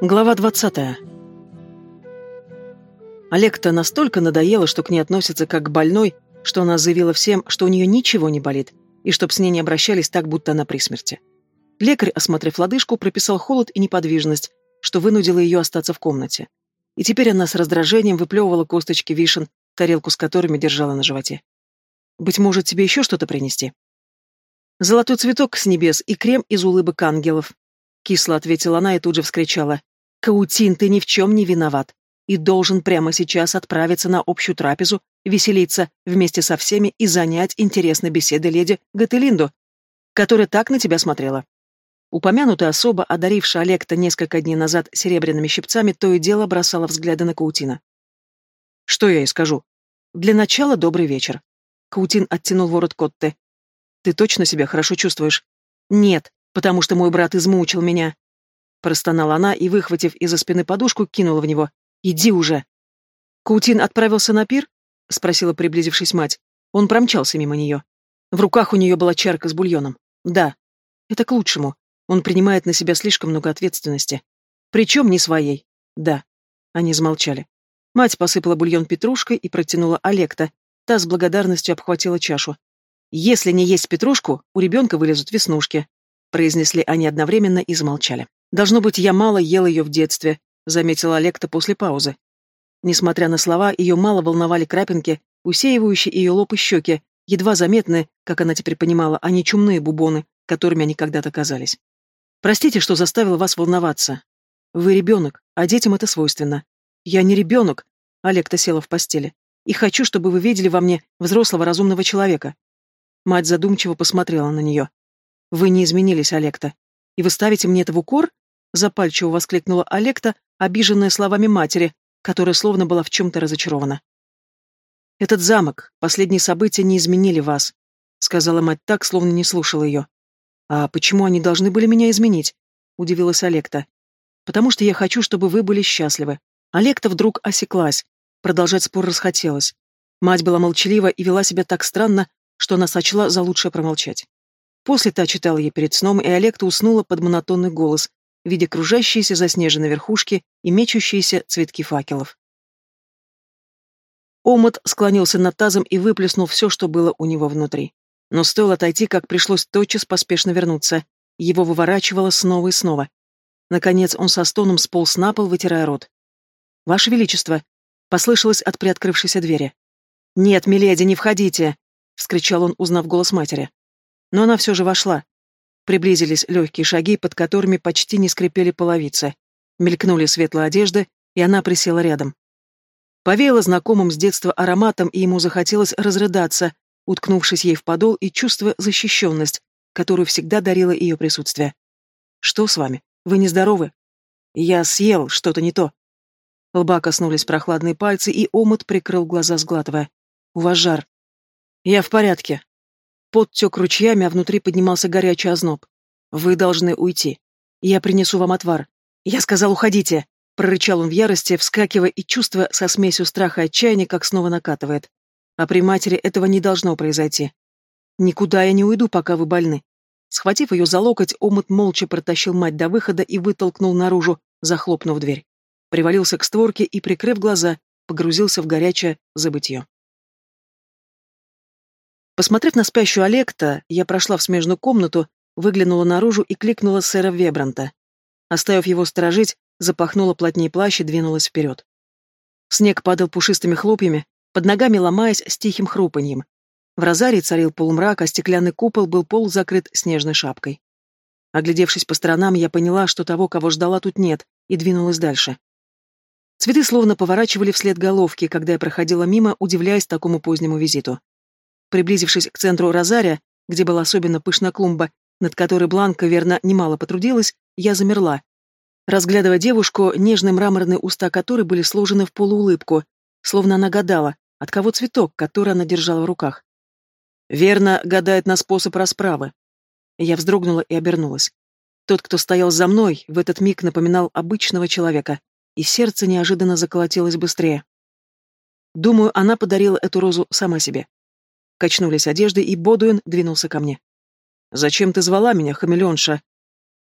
Глава 20. Олег-то настолько надоело, что к ней относятся как к больной, что она заявила всем, что у нее ничего не болит, и чтоб с ней не обращались так, будто она при смерти. Лекарь, осмотрев лодыжку, прописал холод и неподвижность, что вынудило ее остаться в комнате. И теперь она с раздражением выплевывала косточки вишен, тарелку с которыми держала на животе. «Быть может, тебе еще что-то принести?» «Золотой цветок с небес и крем из улыбок ангелов», — кисло ответила она и тут же вскричала. Каутин, ты ни в чем не виноват и должен прямо сейчас отправиться на общую трапезу, веселиться вместе со всеми и занять интересной беседой леди Гателинду, которая так на тебя смотрела. Упомянутая особа, одарившая Олекта несколько дней назад серебряными щипцами, то и дело бросала взгляды на Каутина. «Что я ей скажу?» «Для начала добрый вечер». Каутин оттянул ворот Котте. «Ты точно себя хорошо чувствуешь?» «Нет, потому что мой брат измучил меня. Простонала она и, выхватив из-за спины подушку, кинула в него. «Иди уже!» «Каутин отправился на пир?» — спросила, приблизившись мать. Он промчался мимо нее. В руках у нее была чарка с бульоном. «Да. Это к лучшему. Он принимает на себя слишком много ответственности. Причем не своей. Да». Они замолчали. Мать посыпала бульон петрушкой и протянула Олекта. Та с благодарностью обхватила чашу. «Если не есть петрушку, у ребенка вылезут веснушки», — произнесли они одновременно и замолчали. Должно быть, я мало ел ее в детстве, заметила Олекта после паузы. Несмотря на слова, ее мало волновали крапинки, усеивающие ее лоб и щеки, едва заметные, как она теперь понимала, а не чумные бубоны, которыми они когда-то казались. Простите, что заставила вас волноваться. Вы ребенок, а детям это свойственно. Я не ребенок, Олекта села в постели, и хочу, чтобы вы видели во мне взрослого разумного человека. Мать задумчиво посмотрела на нее. Вы не изменились, Олекта. И вы ставите мне это в укор? Запальчиво воскликнула Олекта, обиженная словами матери, которая словно была в чем-то разочарована. «Этот замок, последние события не изменили вас», — сказала мать так, словно не слушала ее. «А почему они должны были меня изменить?» — удивилась Олекта. «Потому что я хочу, чтобы вы были счастливы». Олекта вдруг осеклась. Продолжать спор расхотелось. Мать была молчалива и вела себя так странно, что она сочла за лучшее промолчать. После та читала ей перед сном, и Олекта уснула под монотонный голос, видя кружащиеся заснеженные верхушки и мечущиеся цветки факелов. Омут склонился над тазом и выплеснул все, что было у него внутри. Но стоило отойти, как пришлось тотчас поспешно вернуться. Его выворачивало снова и снова. Наконец он со стоном сполз на пол, вытирая рот. «Ваше Величество!» — послышалось от приоткрывшейся двери. «Нет, миледи, не входите!» — вскричал он, узнав голос матери. Но она все же вошла, Приблизились легкие шаги, под которыми почти не скрипели половицы. Мелькнули светлые одежды, и она присела рядом. Повеяло знакомым с детства ароматом, и ему захотелось разрыдаться, уткнувшись ей в подол и чувство защищенность, которую всегда дарило ее присутствие. «Что с вами? Вы нездоровы?» «Я съел что-то не то». Лба коснулись прохладные пальцы, и омут прикрыл глаза, сглатывая. «У вас жар». «Я в порядке», Пот тек ручьями, а внутри поднимался горячий озноб. «Вы должны уйти. Я принесу вам отвар». «Я сказал, уходите!» — прорычал он в ярости, вскакивая и чувствуя со смесью страха и отчаяния, как снова накатывает. А при матери этого не должно произойти. «Никуда я не уйду, пока вы больны». Схватив ее за локоть, омут молча протащил мать до выхода и вытолкнул наружу, захлопнув дверь. Привалился к створке и, прикрыв глаза, погрузился в горячее забытье. Посмотрев на спящую Олекта, я прошла в смежную комнату, выглянула наружу и кликнула сэра Вебранта. Оставив его сторожить, запахнула плотнее плащ и двинулась вперед. Снег падал пушистыми хлопьями, под ногами ломаясь с тихим хрупаньем. В розарии царил полумрак, а стеклянный купол был пол закрыт снежной шапкой. Оглядевшись по сторонам, я поняла, что того, кого ждала, тут нет, и двинулась дальше. Цветы словно поворачивали вслед головки, когда я проходила мимо, удивляясь такому позднему визиту. Приблизившись к центру розария, где была особенно пышная клумба, над которой Бланка, верно, немало потрудилась, я замерла, разглядывая девушку, нежные мраморные уста которой были сложены в полуулыбку, словно она гадала, от кого цветок, который она держала в руках. Верно гадает на способ расправы. Я вздрогнула и обернулась. Тот, кто стоял за мной, в этот миг напоминал обычного человека, и сердце неожиданно заколотилось быстрее. Думаю, она подарила эту розу сама себе. Качнулись одежды, и Бодуин двинулся ко мне. «Зачем ты звала меня, хамелеонша?»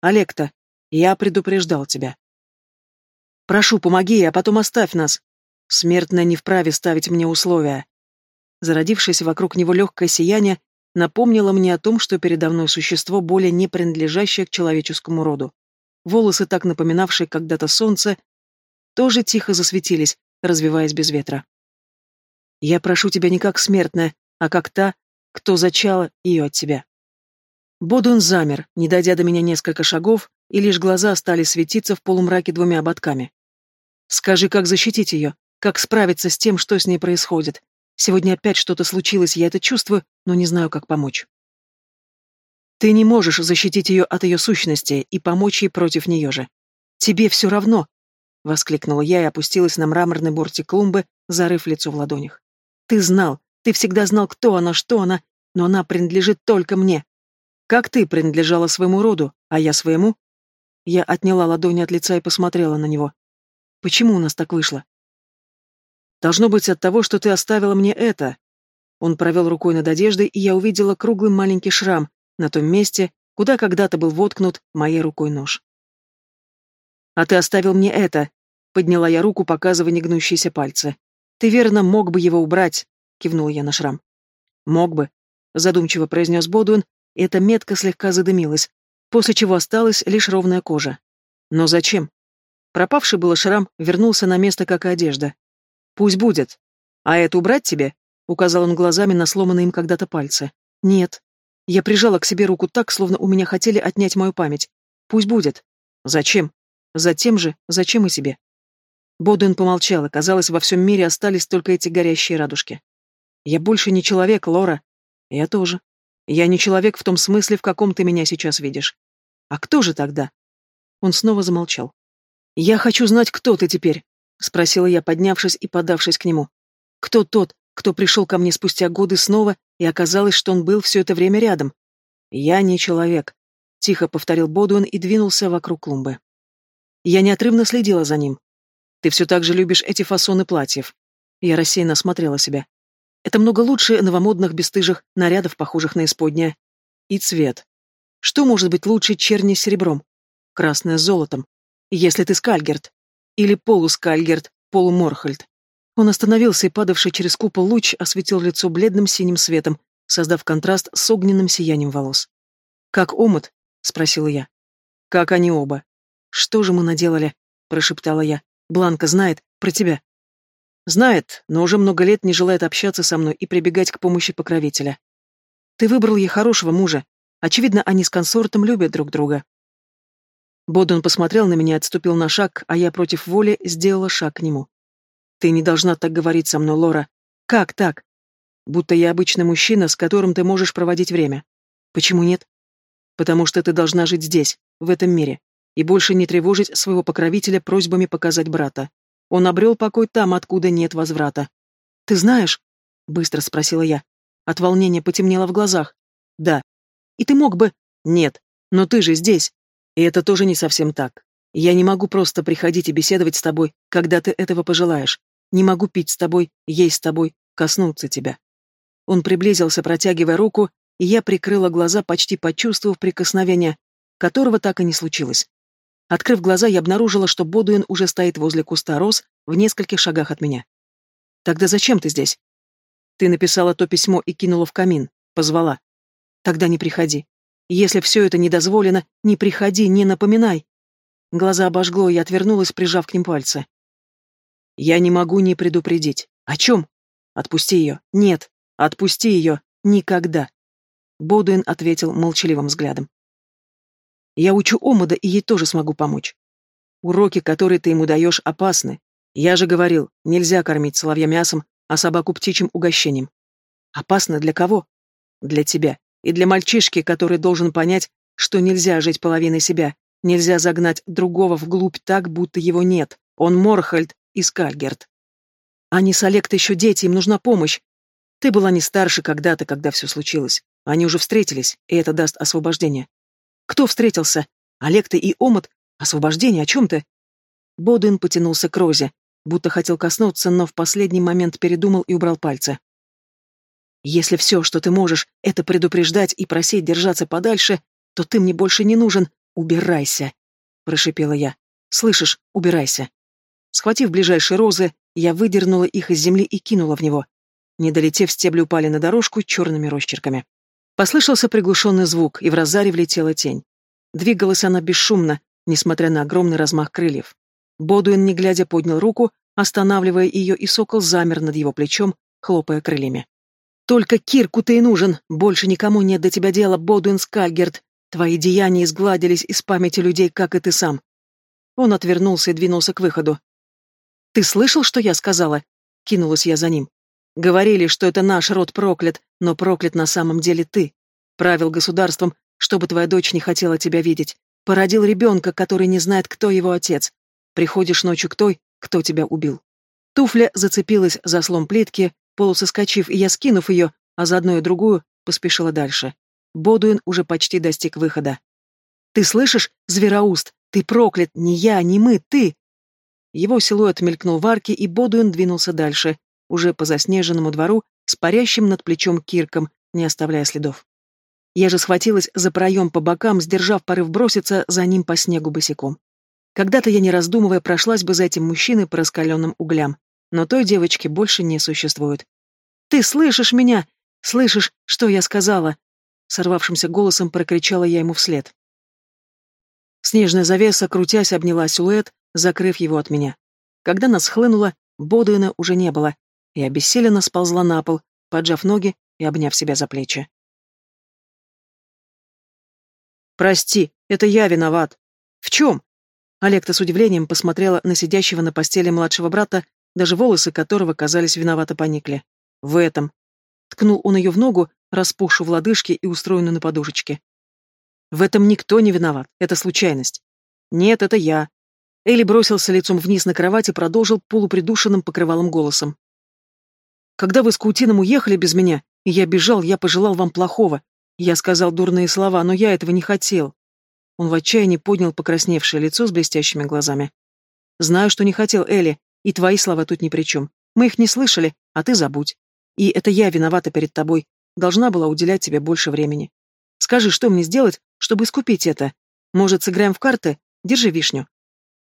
«Олекта, я предупреждал тебя». Прошу, помоги, а потом оставь нас. Смертная не вправе ставить мне условия. Зародившееся вокруг него легкое сияние напомнило мне о том, что передо мной существо, более не принадлежащее к человеческому роду. Волосы, так напоминавшие когда-то солнце, тоже тихо засветились, развиваясь без ветра. «Я прошу тебя не как смертная, а как та, кто зачала ее от тебя». Бодун замер, не дойдя до меня несколько шагов, и лишь глаза стали светиться в полумраке двумя ободками. «Скажи, как защитить ее, как справиться с тем, что с ней происходит. Сегодня опять что-то случилось, я это чувствую, но не знаю, как помочь». «Ты не можешь защитить ее от ее сущности и помочь ей против нее же. Тебе все равно!» — воскликнула я и опустилась на мраморный бортик клумбы, зарыв лицо в ладонях. «Ты знал, ты всегда знал, кто она, что она, но она принадлежит только мне. Как ты принадлежала своему роду, а я своему? Я отняла ладони от лица и посмотрела на него. Почему у нас так вышло? Должно быть от того, что ты оставила мне это. Он провел рукой над одеждой, и я увидела круглый маленький шрам на том месте, куда когда-то был воткнут моей рукой нож. А ты оставил мне это. Подняла я руку, показывая негнущиеся пальцы. Ты верно мог бы его убрать, кивнул я на шрам. Мог бы, задумчиво произнес Бодуин, и эта метка слегка задымилась, после чего осталась лишь ровная кожа. Но зачем? Пропавший был шрам вернулся на место, как и одежда. «Пусть будет. А это убрать тебе?» — указал он глазами на сломанные им когда-то пальцы. «Нет». Я прижала к себе руку так, словно у меня хотели отнять мою память. «Пусть будет». «Зачем?» «Затем же, зачем и себе?» Бодуин помолчал, и, казалось, во всем мире остались только эти горящие радужки. «Я больше не человек, Лора». «Я тоже», я не человек в том смысле, в каком ты меня сейчас видишь. А кто же тогда? Он снова замолчал. Я хочу знать, кто ты теперь, спросила я, поднявшись и подавшись к нему. Кто тот, кто пришел ко мне спустя годы снова, и оказалось, что он был все это время рядом? Я не человек, тихо повторил Бодуэн и двинулся вокруг клумбы. Я неотрывно следила за ним. Ты все так же любишь эти фасоны платьев. Я рассеянно смотрела себя. Это много лучше новомодных бесстыжих нарядов, похожих на исподнее. И цвет. Что может быть лучше черни с серебром? Красное с золотом. Если ты скальгерт. Или полускальгерт, полуморхальд. Он остановился, и падавший через купол луч осветил лицо бледным синим светом, создав контраст с огненным сиянием волос. «Как омут?» — спросила я. «Как они оба?» «Что же мы наделали?» — прошептала я. «Бланка знает про тебя». Знает, но уже много лет не желает общаться со мной и прибегать к помощи покровителя. Ты выбрал ей хорошего мужа. Очевидно, они с консортом любят друг друга. Бодун посмотрел на меня отступил на шаг, а я против воли сделала шаг к нему. Ты не должна так говорить со мной, Лора. Как так? Будто я обычный мужчина, с которым ты можешь проводить время. Почему нет? Потому что ты должна жить здесь, в этом мире, и больше не тревожить своего покровителя просьбами показать брата. Он обрел покой там, откуда нет возврата. «Ты знаешь?» — быстро спросила я. От волнения потемнело в глазах. «Да». «И ты мог бы...» «Нет. Но ты же здесь. И это тоже не совсем так. Я не могу просто приходить и беседовать с тобой, когда ты этого пожелаешь. Не могу пить с тобой, есть с тобой, коснуться тебя». Он приблизился, протягивая руку, и я прикрыла глаза, почти почувствовав прикосновение, которого так и не случилось. Открыв глаза, я обнаружила, что Бодуин уже стоит возле куста роз в нескольких шагах от меня. «Тогда зачем ты здесь?» «Ты написала то письмо и кинула в камин. Позвала. Тогда не приходи. Если все это не дозволено, не приходи, не напоминай». Глаза обожгло, и я отвернулась, прижав к ним пальцы. «Я не могу не предупредить. О чем?» «Отпусти ее. Нет. Отпусти ее. Никогда». Бодуин ответил молчаливым взглядом. Я учу Омада, и ей тоже смогу помочь. Уроки, которые ты ему даешь, опасны. Я же говорил, нельзя кормить соловья мясом, а собаку птичьим угощением. Опасно для кого? Для тебя. И для мальчишки, который должен понять, что нельзя жить половиной себя, нельзя загнать другого вглубь так, будто его нет. Он Морхальд и Скальгерт. Они с Олег еще дети, им нужна помощь. Ты была не старше когда-то, когда все случилось. Они уже встретились, и это даст освобождение. Кто встретился? Олег ты и Омут? Освобождение, о чем ты? Бодуин потянулся к Розе, будто хотел коснуться, но в последний момент передумал и убрал пальцы. «Если все, что ты можешь, это предупреждать и просить держаться подальше, то ты мне больше не нужен. Убирайся!» — прошипела я. «Слышишь, убирайся!» Схватив ближайшие розы, я выдернула их из земли и кинула в него. Не долетев, стебли упали на дорожку черными росчерками. Послышался приглушенный звук, и в розаре влетела тень. Двигалась она бесшумно, несмотря на огромный размах крыльев. Бодуин, не глядя, поднял руку, останавливая ее, и сокол замер над его плечом, хлопая крыльями. «Только Кирку ты и нужен! Больше никому нет до тебя дела, Бодуин Скальгерт! Твои деяния изгладились из памяти людей, как и ты сам!» Он отвернулся и двинулся к выходу. «Ты слышал, что я сказала?» Кинулась я за ним. «Говорили, что это наш род проклят, но проклят на самом деле ты. Правил государством, чтобы твоя дочь не хотела тебя видеть. Породил ребенка, который не знает, кто его отец. Приходишь ночью к той, кто тебя убил». Туфля зацепилась за слом плитки, полусоскочив, и я, скинув ее, а заодно и другую, поспешила дальше. Бодуин уже почти достиг выхода. «Ты слышишь, звероуст? Ты проклят! Не я, не мы, ты!» Его силуэт мелькнул в арке, и Бодуин двинулся дальше, уже по заснеженному двору, с парящим над плечом кирком, не оставляя следов. Я же схватилась за проем по бокам, сдержав порыв броситься за ним по снегу босиком. Когда-то я, не раздумывая, прошлась бы за этим мужчиной по раскаленным углям, но той девочки больше не существует. «Ты слышишь меня? Слышишь, что я сказала?» Сорвавшимся голосом прокричала я ему вслед. Снежная завеса, крутясь, обняла силуэт, закрыв его от меня. Когда нас хлынуло, Бодуина уже не было, и обессиленно сползла на пол, поджав ноги и обняв себя за плечи. «Прости, это я виноват». «В чем?» Олекта с удивлением посмотрела на сидящего на постели младшего брата, даже волосы которого, казались, виновато поникли. «В этом». Ткнул он ее в ногу, распухшую в лодыжке и устроенную на подушечке. «В этом никто не виноват, это случайность». «Нет, это я». Элли бросился лицом вниз на кровать и продолжил полупридушенным покрывалом голосом. «Когда вы с Каутином уехали без меня, и я бежал, я пожелал вам плохого. Я сказал дурные слова, но я этого не хотел». Он в отчаянии поднял покрасневшее лицо с блестящими глазами. «Знаю, что не хотел, Элли, и твои слова тут ни при чем. Мы их не слышали, а ты забудь. И это я виновата перед тобой. Должна была уделять тебе больше времени. Скажи, что мне сделать, чтобы искупить это? Может, сыграем в карты? Держи вишню».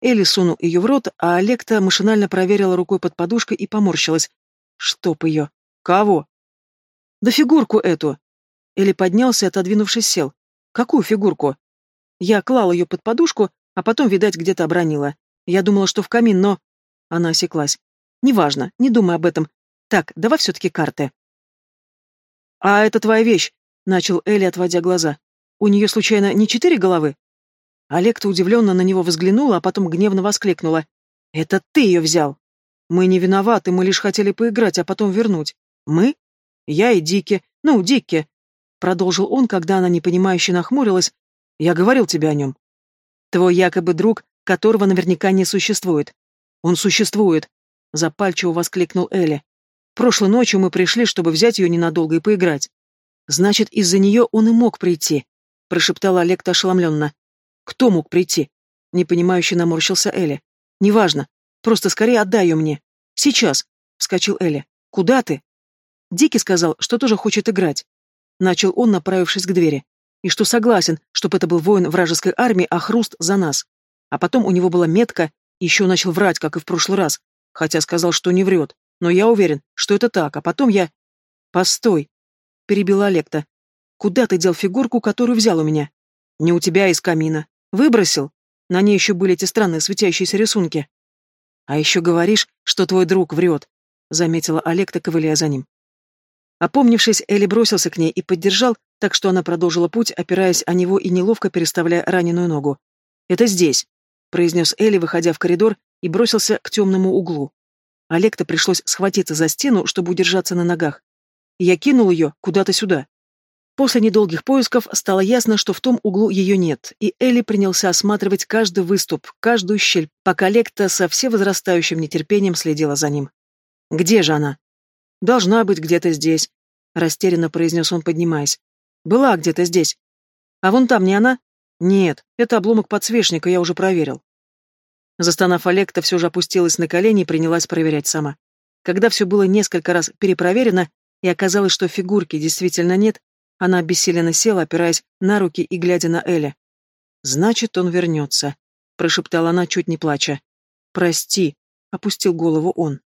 Элли сунул ее в рот, а Олекта машинально проверила рукой под подушкой и поморщилась. «Чтоб ее! Кого?» «Да фигурку эту!» Элли поднялся, отодвинувшись, сел. «Какую фигурку?» Я клал ее под подушку, а потом, видать, где-то обронила. Я думала, что в камин, но... Она осеклась. «Неважно, не думай об этом. Так, давай все-таки карты». «А это твоя вещь», — начал Элли, отводя глаза. «У нее, случайно, не четыре головы?» Олег-то удивленно на него взглянула, а потом гневно воскликнула. «Это ты ее взял!» «Мы не виноваты, мы лишь хотели поиграть, а потом вернуть». «Мы?» «Я и Дики. Ну, Дикки», — продолжил он, когда она непонимающе нахмурилась. «Я говорил тебе о нем». «Твой якобы друг, которого наверняка не существует. «Он существует!» — запальчиво воскликнул Элли. «Прошлой ночью мы пришли, чтобы взять ее ненадолго и поиграть. Значит, из-за нее он и мог прийти», — прошептал Олег ошеломленно. «Кто мог прийти?» — непонимающе наморщился Элли. «Неважно. Просто скорее отдай ее мне. Сейчас!» — вскочил Элли. «Куда ты?» Дики сказал, что тоже хочет играть. Начал он, направившись к двери. И что согласен, чтобы это был воин вражеской армии, а хруст за нас. А потом у него была метка, еще начал врать, как и в прошлый раз, хотя сказал, что не врет. Но я уверен, что это так, а потом я... Постой, перебила Олекта. Куда ты дел фигурку, которую взял у меня? Не у тебя, а из камина. Выбросил? На ней еще были эти странные светящиеся рисунки. А еще говоришь, что твой друг врет, заметила Олекта, ковыляя за ним. Опомнившись, Элли бросился к ней и поддержал, так что она продолжила путь, опираясь о него и неловко переставляя раненую ногу. «Это здесь произнес Элли, выходя в коридор, и бросился к темному углу. Олег-то пришлось схватиться за стену, чтобы удержаться на ногах. Я кинул ее куда-то сюда. После недолгих поисков стало ясно, что в том углу ее нет, и Элли принялся осматривать каждый выступ, каждую щель, пока Лекта со всевозрастающим нетерпением следила за ним. «Где же она?» «Должна быть где-то здесь», — растерянно произнес он, поднимаясь. «Была где-то здесь. А вон там не она?» «Нет, это обломок подсвечника, я уже проверил». Застонав Олег-то все же опустилась на колени и принялась проверять сама. Когда все было несколько раз перепроверено, и оказалось, что фигурки действительно нет, она обессиленно села, опираясь на руки и глядя на Эля. «Значит, он вернется», — прошептала она, чуть не плача. «Прости», опустил голову он.